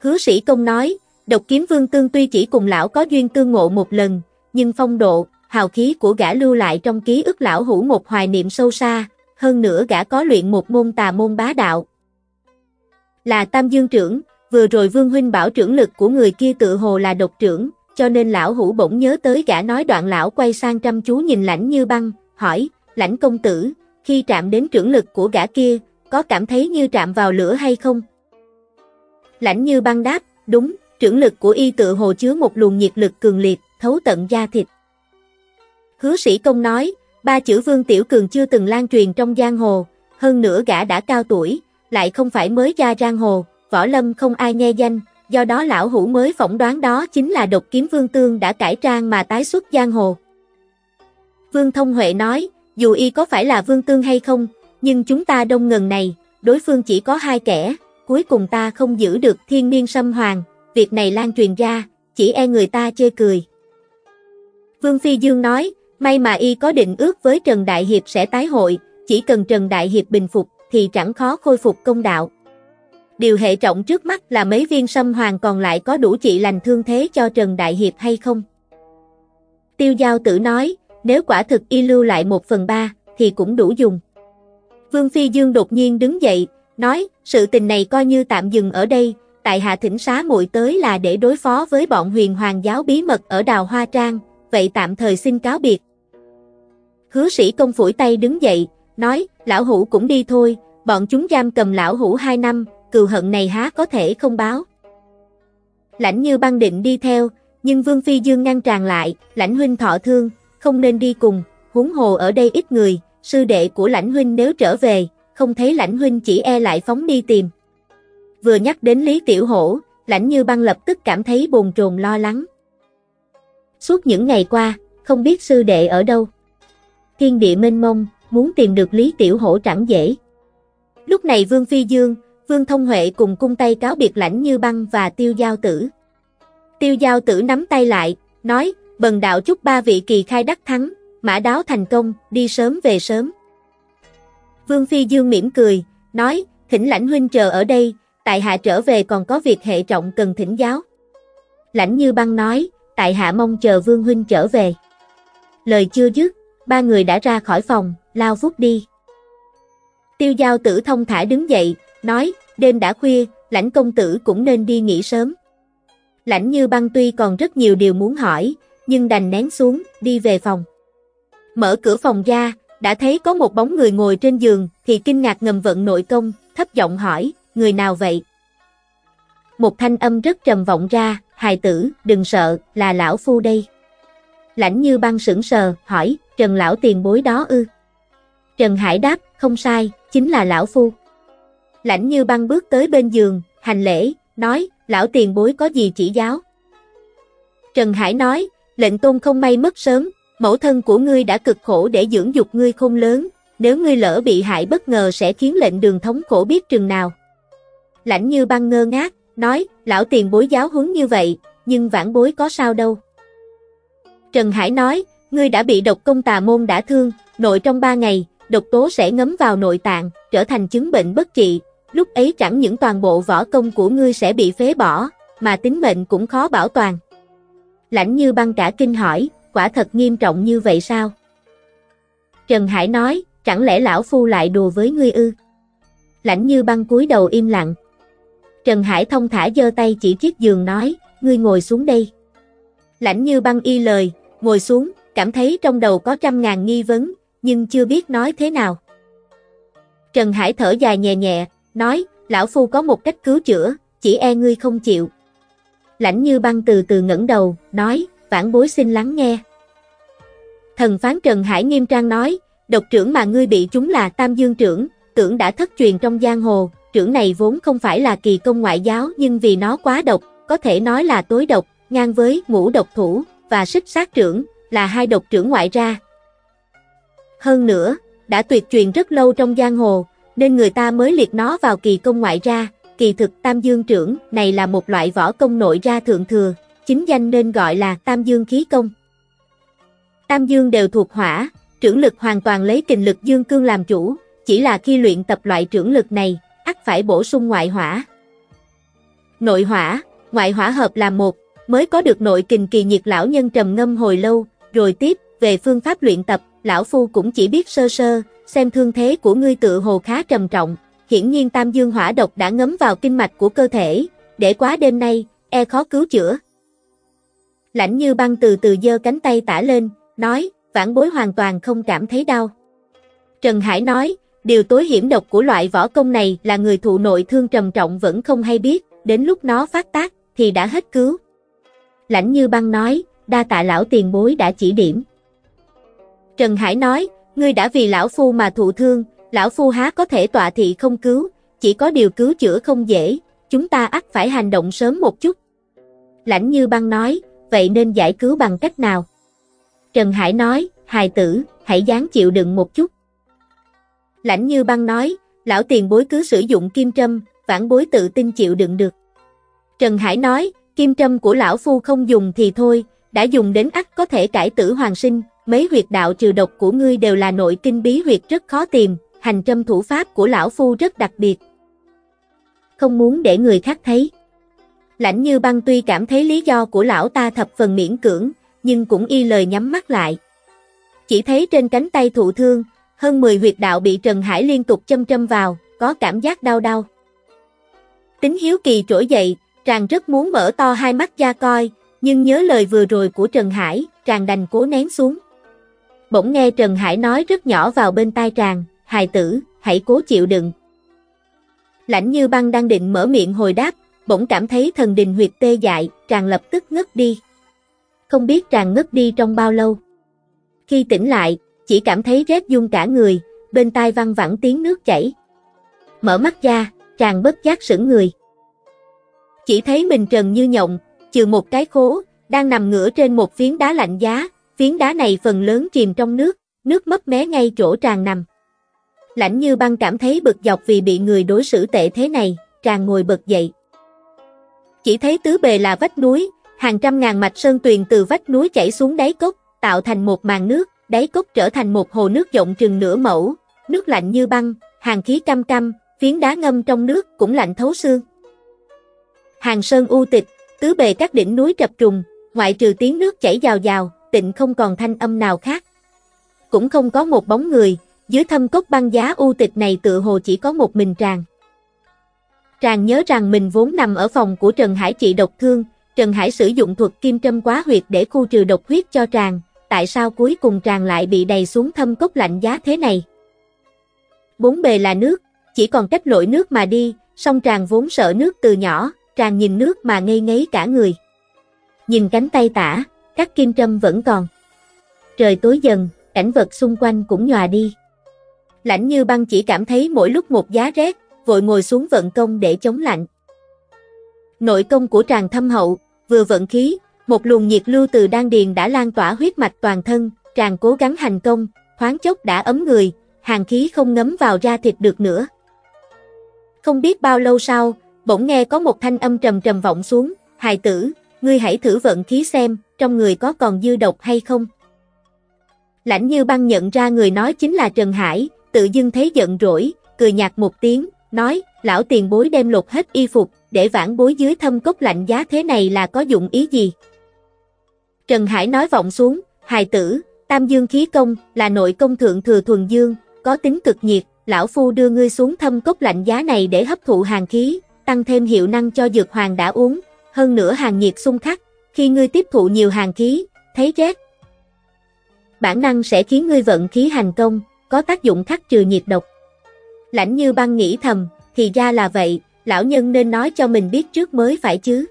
Hứa sĩ công nói, độc kiếm Vương Tương tuy chỉ cùng lão có duyên tương ngộ một lần, nhưng phong độ, hào khí của gã lưu lại trong ký ức lão hủ một hoài niệm sâu xa, hơn nữa gã có luyện một môn tà môn bá đạo. Là Tam Dương trưởng, vừa rồi Vương Huynh bảo trưởng lực của người kia tự hồ là độc trưởng, cho nên lão hủ bỗng nhớ tới gã nói đoạn lão quay sang chăm chú nhìn lãnh như băng, hỏi, lãnh công tử, khi chạm đến trưởng lực của gã kia, có cảm thấy như chạm vào lửa hay không? Lãnh như băng đáp, đúng, trưởng lực của y tự hồ chứa một luồng nhiệt lực cường liệt, thấu tận da thịt. Hứa sĩ công nói, ba chữ Vương Tiểu Cường chưa từng lan truyền trong giang hồ, hơn nữa gã đã cao tuổi, lại không phải mới ra giang hồ, võ lâm không ai nghe danh, do đó lão hủ mới phỏng đoán đó chính là độc kiếm Vương Tương đã cải trang mà tái xuất giang hồ. Vương Thông Huệ nói, dù y có phải là Vương Tương hay không, nhưng chúng ta đông ngần này, đối phương chỉ có hai kẻ, cuối cùng ta không giữ được thiên niên sâm hoàng, việc này lan truyền ra, chỉ e người ta chê cười. Vương Phi Dương nói, may mà y có định ước với Trần Đại Hiệp sẽ tái hội, chỉ cần Trần Đại Hiệp bình phục thì chẳng khó khôi phục công đạo. Điều hệ trọng trước mắt là mấy viên sâm hoàng còn lại có đủ trị lành thương thế cho Trần Đại Hiệp hay không? Tiêu Giao Tử nói, nếu quả thực y lưu lại một phần ba, thì cũng đủ dùng. Vương Phi Dương đột nhiên đứng dậy, nói, sự tình này coi như tạm dừng ở đây, tại hạ thỉnh xá muội tới là để đối phó với bọn huyền hoàng giáo bí mật ở đào Hoa Trang, vậy tạm thời xin cáo biệt. Hứa sĩ công phủi tay đứng dậy, nói, lão hủ cũng đi thôi, bọn chúng giam cầm lão hủ hai năm, cừu hận này há có thể không báo. Lãnh như băng định đi theo, nhưng Vương Phi Dương ngăn tràn lại, lãnh huynh thọ thương, không nên đi cùng, huống hồ ở đây ít người, sư đệ của lãnh huynh nếu trở về, không thấy lãnh huynh chỉ e lại phóng đi tìm. Vừa nhắc đến Lý Tiểu Hổ, lãnh như băng lập tức cảm thấy bồn chồn lo lắng. Suốt những ngày qua, không biết sư đệ ở đâu. Thiên địa mênh mông, muốn tìm được Lý Tiểu Hổ chẳng dễ. Lúc này Vương Phi Dương, Vương Thông Huệ cùng cung tay cáo biệt lãnh như băng và tiêu giao tử. Tiêu giao tử nắm tay lại, nói, bần đạo chúc ba vị kỳ khai đắc thắng, mã đáo thành công, đi sớm về sớm. Vương Phi Dương mỉm cười, nói, thỉnh lãnh huynh chờ ở đây, tại hạ trở về còn có việc hệ trọng cần thỉnh giáo. Lãnh như băng nói, tại hạ mong chờ Vương huynh trở về. Lời chưa dứt, ba người đã ra khỏi phòng, lao vút đi. Tiêu giao tử thông thả đứng dậy, nói, đêm đã khuya, lãnh công tử cũng nên đi nghỉ sớm. Lãnh như băng tuy còn rất nhiều điều muốn hỏi, nhưng đành nén xuống, đi về phòng. Mở cửa phòng ra, đã thấy có một bóng người ngồi trên giường, thì kinh ngạc ngầm vận nội công, thấp giọng hỏi, người nào vậy? Một thanh âm rất trầm vọng ra, hài tử, đừng sợ, là lão phu đây. Lãnh như băng sững sờ, hỏi, Trần lão tiền bối đó ư? Trần Hải đáp, không sai, chính là lão phu. Lãnh như băng bước tới bên giường, hành lễ, nói, lão tiền bối có gì chỉ giáo? Trần Hải nói, lệnh tôn không may mất sớm, mẫu thân của ngươi đã cực khổ để dưỡng dục ngươi khôn lớn, nếu ngươi lỡ bị hại bất ngờ sẽ khiến lệnh đường thống khổ biết chừng nào. Lãnh như băng ngơ ngác, nói, lão tiền bối giáo huấn như vậy, nhưng vãn bối có sao đâu. Trần Hải nói, ngươi đã bị độc công tà môn đã thương, nội trong ba ngày, độc tố sẽ ngấm vào nội tạng, trở thành chứng bệnh bất trị, lúc ấy chẳng những toàn bộ võ công của ngươi sẽ bị phế bỏ, mà tính mệnh cũng khó bảo toàn. Lãnh như băng cả kinh hỏi, quả thật nghiêm trọng như vậy sao? Trần Hải nói, chẳng lẽ lão phu lại đùa với ngươi ư? Lãnh như băng cúi đầu im lặng. Trần Hải thông thả giơ tay chỉ chiếc giường nói, ngươi ngồi xuống đây. Lãnh như băng y lời, ngồi xuống, cảm thấy trong đầu có trăm ngàn nghi vấn, nhưng chưa biết nói thế nào. Trần Hải thở dài nhẹ nhẹ, nói, lão phu có một cách cứu chữa, chỉ e ngươi không chịu. Lãnh như băng từ từ ngẩng đầu, nói, vãn bối xin lắng nghe. Thần phán Trần Hải nghiêm trang nói, độc trưởng mà ngươi bị chúng là Tam Dương trưởng, tưởng đã thất truyền trong giang hồ, trưởng này vốn không phải là kỳ công ngoại giáo nhưng vì nó quá độc, có thể nói là tối độc, ngang với ngũ độc thủ và xích sát trưởng, là hai độc trưởng ngoại ra. Hơn nữa, đã tuyệt truyền rất lâu trong giang hồ, nên người ta mới liệt nó vào kỳ công ngoại ra, kỳ thực tam dương trưởng này là một loại võ công nội ra thượng thừa, chính danh nên gọi là tam dương khí công. Tam dương đều thuộc hỏa, trưởng lực hoàn toàn lấy kình lực dương cương làm chủ, chỉ là khi luyện tập loại trưởng lực này, ắt phải bổ sung ngoại hỏa. Nội hỏa, ngoại hỏa hợp là một, mới có được nội kình kỳ nhiệt lão nhân trầm ngâm hồi lâu, rồi tiếp, về phương pháp luyện tập, lão phu cũng chỉ biết sơ sơ, xem thương thế của ngươi tự hồ khá trầm trọng, hiển nhiên tam dương hỏa độc đã ngấm vào kinh mạch của cơ thể, để quá đêm nay, e khó cứu chữa. Lãnh như băng từ từ giơ cánh tay tả lên, nói, vãn bối hoàn toàn không cảm thấy đau. Trần Hải nói, điều tối hiểm độc của loại võ công này là người thụ nội thương trầm trọng vẫn không hay biết, đến lúc nó phát tác, thì đã hết cứu. Lãnh như băng nói, đa tạ lão tiền bối đã chỉ điểm. Trần Hải nói, ngươi đã vì lão phu mà thụ thương, lão phu há có thể tọa thị không cứu, chỉ có điều cứu chữa không dễ, chúng ta ắt phải hành động sớm một chút. Lãnh như băng nói, vậy nên giải cứu bằng cách nào? Trần Hải nói, hài tử, hãy dáng chịu đựng một chút. Lãnh như băng nói, lão tiền bối cứ sử dụng kim trâm, vãn bối tự tin chịu đựng được. Trần Hải nói, kim trâm của lão phu không dùng thì thôi, đã dùng đến ắt có thể cải tử hoàng sinh, mấy huyệt đạo trừ độc của ngươi đều là nội kinh bí huyệt rất khó tìm, hành trâm thủ pháp của lão phu rất đặc biệt. Không muốn để người khác thấy. Lãnh như băng tuy cảm thấy lý do của lão ta thập phần miễn cưỡng, nhưng cũng y lời nhắm mắt lại. Chỉ thấy trên cánh tay thụ thương, hơn 10 huyệt đạo bị Trần Hải liên tục châm châm vào, có cảm giác đau đau. Tính hiếu kỳ trỗi dậy, chàng rất muốn mở to hai mắt ra coi, nhưng nhớ lời vừa rồi của Trần Hải, chàng đành cố nén xuống. Bỗng nghe Trần Hải nói rất nhỏ vào bên tai chàng, hài tử, hãy cố chịu đựng. Lãnh như băng đang định mở miệng hồi đáp, bỗng cảm thấy thần đình huyệt tê dại, chàng lập tức ngất đi. Không biết chàng ngất đi trong bao lâu. Khi tỉnh lại, chỉ cảm thấy rét run cả người, bên tai văng vẳng tiếng nước chảy. Mở mắt ra, chàng bất giác sững người. Chỉ thấy mình trần như nhộng, trừ một cái khố, đang nằm ngửa trên một phiến đá lạnh giá, phiến đá này phần lớn chìm trong nước, nước mấp mé ngay chỗ tràng nằm. Lãnh như băng cảm thấy bực dọc vì bị người đối xử tệ thế này, tràng ngồi bật dậy. Chỉ thấy tứ bề là vách núi, hàng trăm ngàn mạch sơn tuyền từ vách núi chảy xuống đáy cốc, tạo thành một màn nước, đáy cốc trở thành một hồ nước rộng chừng nửa mẫu, nước lạnh như băng, hàng khí cam cam, phiến đá ngâm trong nước cũng lạnh thấu xương. Hàng sơn u tịch, tứ bề các đỉnh núi trập trùng, ngoại trừ tiếng nước chảy rào rào, tịnh không còn thanh âm nào khác. Cũng không có một bóng người, dưới thâm cốc băng giá u tịch này tự hồ chỉ có một mình tràng. Tràng nhớ rằng mình vốn nằm ở phòng của Trần Hải trị độc thương, Trần Hải sử dụng thuật kim trâm quá huyệt để khu trừ độc huyết cho tràng, tại sao cuối cùng tràng lại bị đầy xuống thâm cốc lạnh giá thế này? Bốn bề là nước, chỉ còn cách lội nước mà đi, song tràng vốn sợ nước từ nhỏ, tràng nhìn nước mà ngây ngấy cả người. Nhìn cánh tay tả, các kim trâm vẫn còn. Trời tối dần, cảnh vật xung quanh cũng nhòa đi. Lãnh như băng chỉ cảm thấy mỗi lúc một giá rét, vội ngồi xuống vận công để chống lạnh. Nội công của tràng thâm hậu, vừa vận khí, một luồng nhiệt lưu từ đan điền đã lan tỏa huyết mạch toàn thân, tràng cố gắng hành công, thoáng chốc đã ấm người, hàng khí không ngấm vào da thịt được nữa. Không biết bao lâu sau, bỗng nghe có một thanh âm trầm trầm vọng xuống, hài tử, ngươi hãy thử vận khí xem, trong người có còn dư độc hay không. Lãnh như băng nhận ra người nói chính là Trần Hải, tự dưng thấy giận rỗi, cười nhạt một tiếng, nói, lão tiền bối đem lột hết y phục, để vãn bối dưới thâm cốc lạnh giá thế này là có dụng ý gì? Trần Hải nói vọng xuống, hài tử, tam dương khí công, là nội công thượng thừa thuần dương, có tính cực nhiệt, lão phu đưa ngươi xuống thâm cốc lạnh giá này để hấp thụ hàng khí, tăng thêm hiệu năng cho dược hoàng đã uống, hơn nữa hàng nhiệt xung khắc, khi ngươi tiếp thụ nhiều hàng khí, thấy rét. Bản năng sẽ khiến ngươi vận khí hành công, có tác dụng khắc trừ nhiệt độc. Lãnh như băng nghĩ thầm, thì ra là vậy, lão nhân nên nói cho mình biết trước mới phải chứ.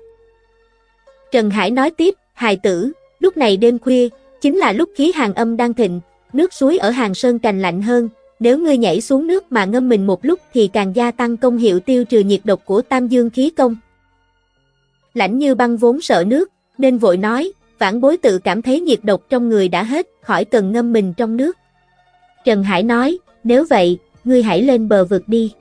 Trần Hải nói tiếp, hài tử, lúc này đêm khuya, chính là lúc khí hàng âm đang thịnh, nước suối ở hàng sơn cành lạnh hơn, nếu ngươi nhảy xuống nước mà ngâm mình một lúc thì càng gia tăng công hiệu tiêu trừ nhiệt độc của tam dương khí công. Lãnh như băng vốn sợ nước, nên vội nói, vãn bối tự cảm thấy nhiệt độc trong người đã hết, khỏi cần ngâm mình trong nước. Trần Hải nói, nếu vậy, ngươi hãy lên bờ vực đi.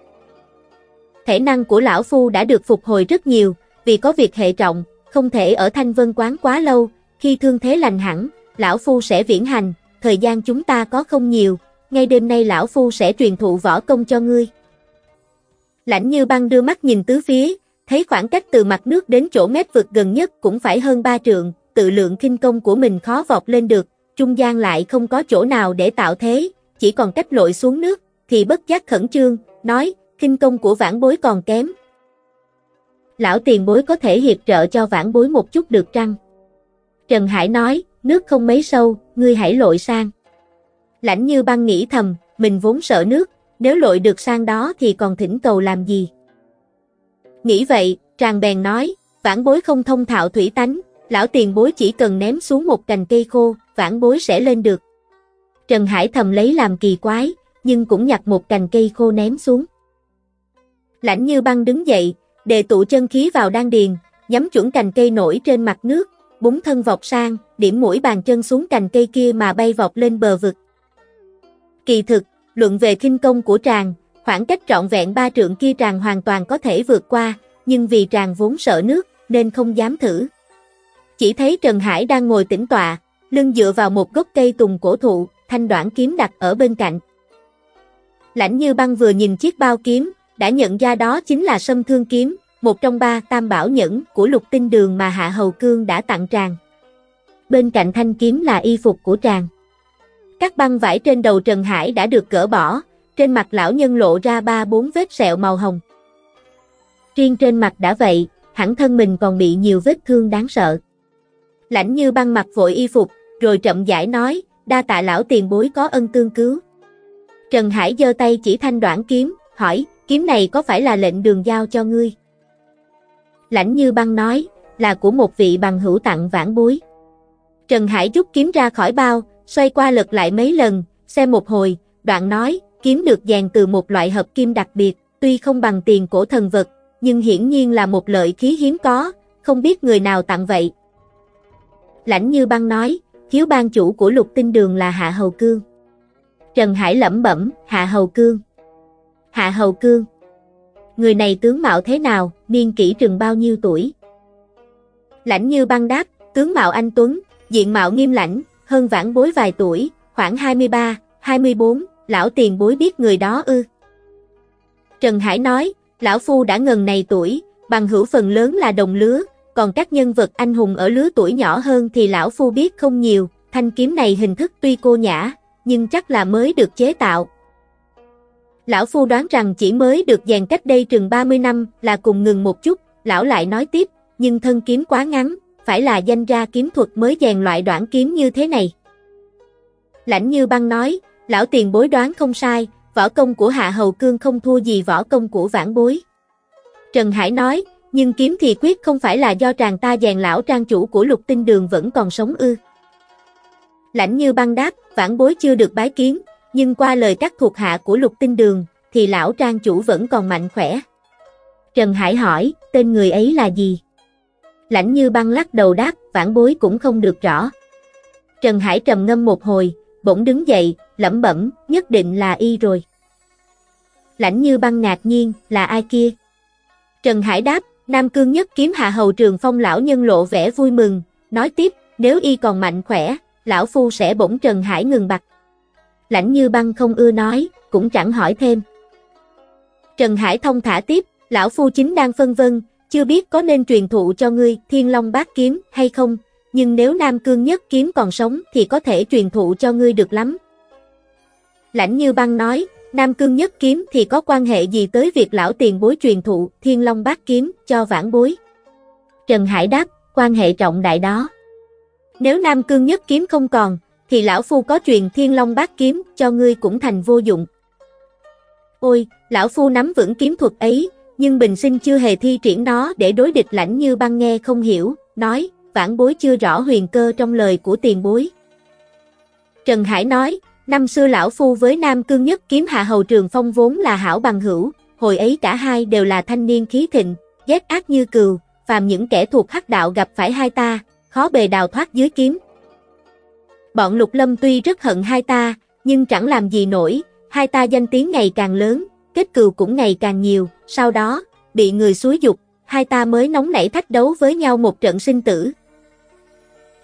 Thể năng của lão phu đã được phục hồi rất nhiều, vì có việc hệ trọng, không thể ở thanh vân quán quá lâu, khi thương thế lành hẳn, lão phu sẽ viễn hành, thời gian chúng ta có không nhiều, ngay đêm nay lão phu sẽ truyền thụ võ công cho ngươi. Lãnh như băng đưa mắt nhìn tứ phía, thấy khoảng cách từ mặt nước đến chỗ mép vực gần nhất cũng phải hơn ba trượng, tự lượng kinh công của mình khó vọt lên được, trung gian lại không có chỗ nào để tạo thế, chỉ còn cách lội xuống nước, thì bất giác khẩn trương, nói, kinh công của vãn bối còn kém. Lão tiền bối có thể hiệp trợ cho vãn bối một chút được trăng. Trần Hải nói, nước không mấy sâu, ngươi hãy lội sang. Lãnh như băng nghĩ thầm, mình vốn sợ nước, nếu lội được sang đó thì còn thỉnh cầu làm gì. Nghĩ vậy, tràng bèn nói, vãn bối không thông thạo thủy tánh, lão tiền bối chỉ cần ném xuống một cành cây khô, vãn bối sẽ lên được. Trần Hải thầm lấy làm kỳ quái, nhưng cũng nhặt một cành cây khô ném xuống. Lãnh như băng đứng dậy, đề tụ chân khí vào đan điền, nhắm chuẩn cành cây nổi trên mặt nước, búng thân vọt sang, điểm mũi bàn chân xuống cành cây kia mà bay vọt lên bờ vực. Kỳ thực, luận về kinh công của tràng, khoảng cách trọn vẹn ba trượng kia tràng hoàn toàn có thể vượt qua, nhưng vì tràng vốn sợ nước, nên không dám thử. Chỉ thấy Trần Hải đang ngồi tĩnh tọa, lưng dựa vào một gốc cây tùng cổ thụ, thanh đoạn kiếm đặt ở bên cạnh. Lãnh như băng vừa nhìn chiếc bao kiếm, đã nhận ra đó chính là sâm thương kiếm, một trong ba tam bảo nhẫn của lục tinh đường mà Hạ Hầu Cương đã tặng tràng. Bên cạnh thanh kiếm là y phục của tràng. Các băng vải trên đầu Trần Hải đã được cỡ bỏ, trên mặt lão nhân lộ ra ba bốn vết sẹo màu hồng. Riêng trên mặt đã vậy, hẳn thân mình còn bị nhiều vết thương đáng sợ. Lãnh như băng mặt vội y phục, rồi chậm rãi nói, đa tạ lão tiền bối có ân tương cứu. Trần Hải giơ tay chỉ thanh đoạn kiếm, hỏi, kiếm này có phải là lệnh đường giao cho ngươi? Lãnh như băng nói, là của một vị bằng hữu tặng vãn bối. Trần Hải rút kiếm ra khỏi bao, xoay qua lật lại mấy lần, xem một hồi, đoạn nói, kiếm được dàn từ một loại hợp kim đặc biệt, tuy không bằng tiền cổ thần vật, nhưng hiển nhiên là một lợi khí hiếm có, không biết người nào tặng vậy. Lãnh như băng nói, thiếu ban chủ của lục tinh đường là Hạ Hầu Cương. Trần Hải lẩm bẩm, Hạ Hầu Cương. Hạ Hầu Cương. Người này tướng mạo thế nào, niên kỷ trừng bao nhiêu tuổi? Lãnh như băng đáp, tướng mạo anh Tuấn, diện mạo nghiêm lãnh, hơn vãn bối vài tuổi, khoảng 23, 24, lão tiền bối biết người đó ư. Trần Hải nói, lão phu đã ngần này tuổi, bằng hữu phần lớn là đồng lứa, còn các nhân vật anh hùng ở lứa tuổi nhỏ hơn thì lão phu biết không nhiều, thanh kiếm này hình thức tuy cô nhã, nhưng chắc là mới được chế tạo. Lão phu đoán rằng chỉ mới được dàn cách đây chừng 30 năm là cùng ngừng một chút, lão lại nói tiếp, nhưng thân kiếm quá ngắn, phải là danh ra kiếm thuật mới dàn loại đoạn kiếm như thế này. Lãnh như băng nói, lão tiền bối đoán không sai, võ công của Hạ Hầu Cương không thua gì võ công của vãn bối. Trần Hải nói, nhưng kiếm thì quyết không phải là do tràng ta dàn lão trang chủ của lục tinh đường vẫn còn sống ư. Lãnh như băng đáp, vãn bối chưa được bái kiến, nhưng qua lời các thuộc hạ của lục tinh đường, thì lão trang chủ vẫn còn mạnh khỏe. Trần Hải hỏi, tên người ấy là gì? Lãnh như băng lắc đầu đáp, vãn bối cũng không được rõ. Trần Hải trầm ngâm một hồi, bỗng đứng dậy, lẩm bẩm, nhất định là y rồi. Lãnh như băng ngạc nhiên, là ai kia? Trần Hải đáp, Nam Cương nhất kiếm hạ hầu trường phong lão nhân lộ vẻ vui mừng, nói tiếp, nếu y còn mạnh khỏe, lão phu sẽ bổng Trần Hải ngừng bặt. Lãnh như băng không ưa nói, cũng chẳng hỏi thêm. Trần Hải thông thả tiếp, lão phu chính đang phân vân, chưa biết có nên truyền thụ cho ngươi thiên long bát kiếm hay không, nhưng nếu Nam Cương nhất kiếm còn sống thì có thể truyền thụ cho ngươi được lắm. Lãnh như băng nói, Nam Cương nhất kiếm thì có quan hệ gì tới việc lão tiền bối truyền thụ thiên long bát kiếm cho vãn bối. Trần Hải đáp, quan hệ trọng đại đó. Nếu Nam Cương nhất kiếm không còn, thì lão phu có truyền thiên long bát kiếm cho ngươi cũng thành vô dụng. Ôi, lão phu nắm vững kiếm thuật ấy, nhưng bình sinh chưa hề thi triển nó để đối địch lãnh như băng nghe không hiểu, nói, vãn bối chưa rõ huyền cơ trong lời của tiền bối. Trần Hải nói, Năm xưa lão phu với Nam Cương Nhất kiếm hạ hầu trường phong vốn là hảo bằng hữu, hồi ấy cả hai đều là thanh niên khí thịnh, ghét ác như cừu, phàm những kẻ thuộc hắc đạo gặp phải hai ta, khó bề đào thoát dưới kiếm. Bọn lục lâm tuy rất hận hai ta, nhưng chẳng làm gì nổi, hai ta danh tiếng ngày càng lớn, kết cừu cũng ngày càng nhiều, sau đó, bị người xúi dục, hai ta mới nóng nảy thách đấu với nhau một trận sinh tử.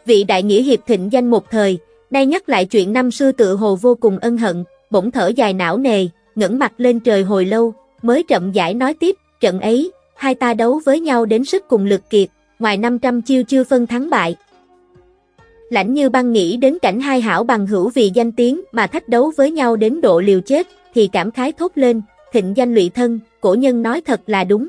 Vị đại nghĩa hiệp thịnh danh một thời, nay nhắc lại chuyện năm xưa tự hồ vô cùng ân hận, bỗng thở dài não nề, ngẩng mặt lên trời hồi lâu, mới chậm rãi nói tiếp, trận ấy, hai ta đấu với nhau đến sức cùng lực kiệt, ngoài 500 chiêu chưa phân thắng bại. Lãnh như băng nghĩ đến cảnh hai hảo bằng hữu vì danh tiếng mà thách đấu với nhau đến độ liều chết, thì cảm khái thốt lên, thịnh danh lụy thân, cổ nhân nói thật là đúng.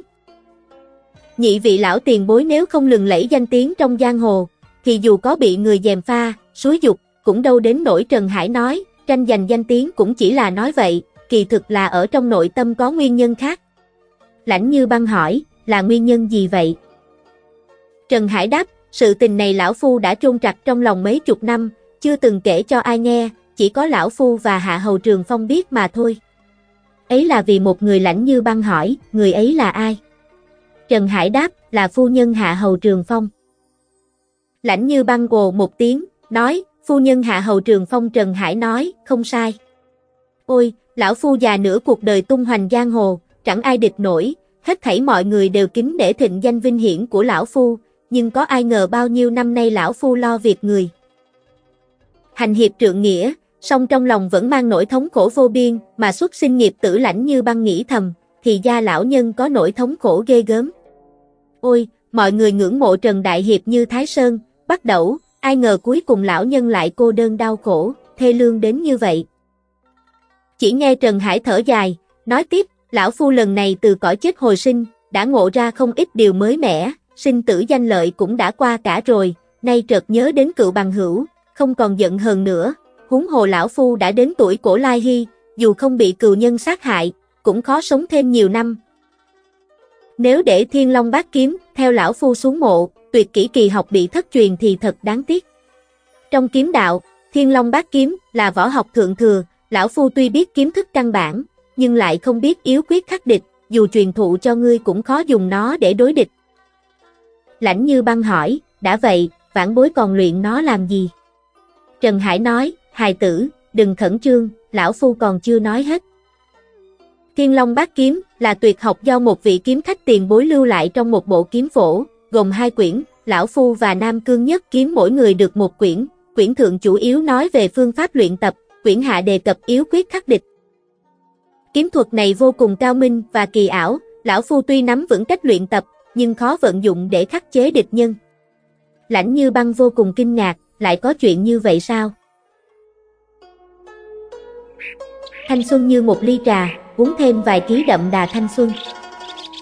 Nhị vị lão tiền bối nếu không lừng lẫy danh tiếng trong giang hồ, thì dù có bị người dèm pha, suối dục, cũng đâu đến nỗi Trần Hải nói, tranh giành danh tiếng cũng chỉ là nói vậy, kỳ thực là ở trong nội tâm có nguyên nhân khác. Lãnh như băng hỏi, là nguyên nhân gì vậy? Trần Hải đáp, sự tình này lão phu đã trôn trặc trong lòng mấy chục năm, chưa từng kể cho ai nghe, chỉ có lão phu và hạ hầu trường phong biết mà thôi. Ấy là vì một người lãnh như băng hỏi, người ấy là ai? Trần Hải đáp, là phu nhân hạ hầu trường phong. Lãnh như băng gồ một tiếng, nói, phu nhân hạ hầu trường phong Trần Hải nói, không sai. Ôi, lão phu già nửa cuộc đời tung hoành giang hồ, chẳng ai địch nổi, hết thảy mọi người đều kính để thịnh danh vinh hiển của lão phu, nhưng có ai ngờ bao nhiêu năm nay lão phu lo việc người. Hành hiệp trượng nghĩa, song trong lòng vẫn mang nỗi thống khổ vô biên, mà xuất sinh nghiệp tử lãnh như băng nghĩ thầm, thì gia lão nhân có nỗi thống khổ ghê gớm. Ôi, mọi người ngưỡng mộ Trần Đại Hiệp như Thái Sơn, bắt đầu, ai ngờ cuối cùng lão nhân lại cô đơn đau khổ, thê lương đến như vậy. Chỉ nghe Trần Hải thở dài, nói tiếp, lão phu lần này từ cõi chết hồi sinh, đã ngộ ra không ít điều mới mẻ, sinh tử danh lợi cũng đã qua cả rồi, nay chợt nhớ đến cựu bằng hữu, không còn giận hờn nữa, huống hồ lão phu đã đến tuổi cổ lai hy, dù không bị cừu nhân sát hại, cũng khó sống thêm nhiều năm. Nếu để thiên long bát kiếm, theo lão phu xuống mộ, tuyệt kỹ kỳ học bị thất truyền thì thật đáng tiếc. Trong kiếm đạo, thiên long bát kiếm là võ học thượng thừa, lão phu tuy biết kiếm thức căn bản, nhưng lại không biết yếu quyết khắc địch, dù truyền thụ cho ngươi cũng khó dùng nó để đối địch. Lãnh như băng hỏi, đã vậy, vãn bối còn luyện nó làm gì? Trần Hải nói, hài tử, đừng khẩn trương, lão phu còn chưa nói hết. Thiên Long Bát Kiếm là tuyệt học do một vị kiếm khách tiền bối lưu lại trong một bộ kiếm phổ, gồm hai quyển, Lão Phu và Nam Cương Nhất Kiếm mỗi người được một quyển, quyển thượng chủ yếu nói về phương pháp luyện tập, quyển hạ đề cập yếu quyết khắc địch. Kiếm thuật này vô cùng cao minh và kỳ ảo, Lão Phu tuy nắm vững cách luyện tập, nhưng khó vận dụng để khắc chế địch nhân. Lãnh như băng vô cùng kinh ngạc, lại có chuyện như vậy sao? Thanh xuân như một ly trà, uống thêm vài ký đậm đà thanh xuân.